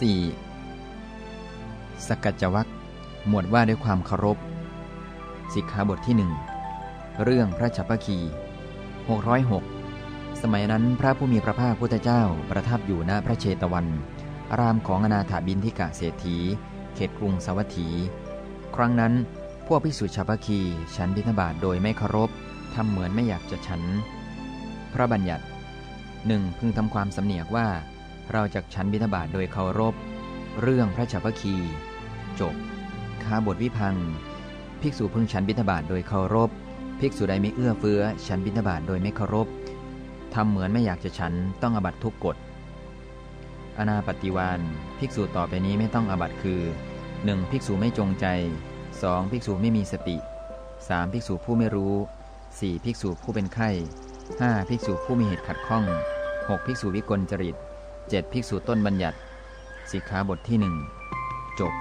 4. สกัจจวัคหมวดว่าด้วยความเคารพ สิกขาบทที่หนึ่งเรื่องพระฉัพพคี606 สมัยนั้นพระผู้มีพระภาคพุทธเจ้าประทับอยู่ณพระเชตวัน อารามของอนาถาบินทิกะเศรษฐี เขตกรุงสวัตถี ครั้งนั้น พวกภิกษุฉัพพคีฉันบิณฑบาตโดยไม่เคารพทำเหมือนไม่อยากจะฉัน พระบัญญัติหนึ่งพึงทำความสำเนียกว่า เราจะฉันบิณฑบาตโดยเคารพ เรื่องพระฉัพพคี จบคาบทวิพังภิกษุพึงฉันบิณฑบาตโดยเคารพ ภิกษุใดไม่เอื้อเฟื้อ ฉันบิณฑบาตโดยไม่เคารพทำเหมือนไม่อยากจะฉันต้องอบัตทุกกฎ อนาปฏิวานภิกษุต่อไปนี้ไม่ต้องอบัตคือ 1. ภิกษุไม่จงใจ 2. ภิกษุไม่มีสติ 3. ภิกษุผู้ไม่รู้ 4. ภิกษุผู้เป็นไข้ 5. ภิกษุผู้มีเหตุขัดข้อง 6. ภิกษุวิกลจริต 7. ภิกษุต้นบัญญัติ สิกขาบทที่ 1 จบ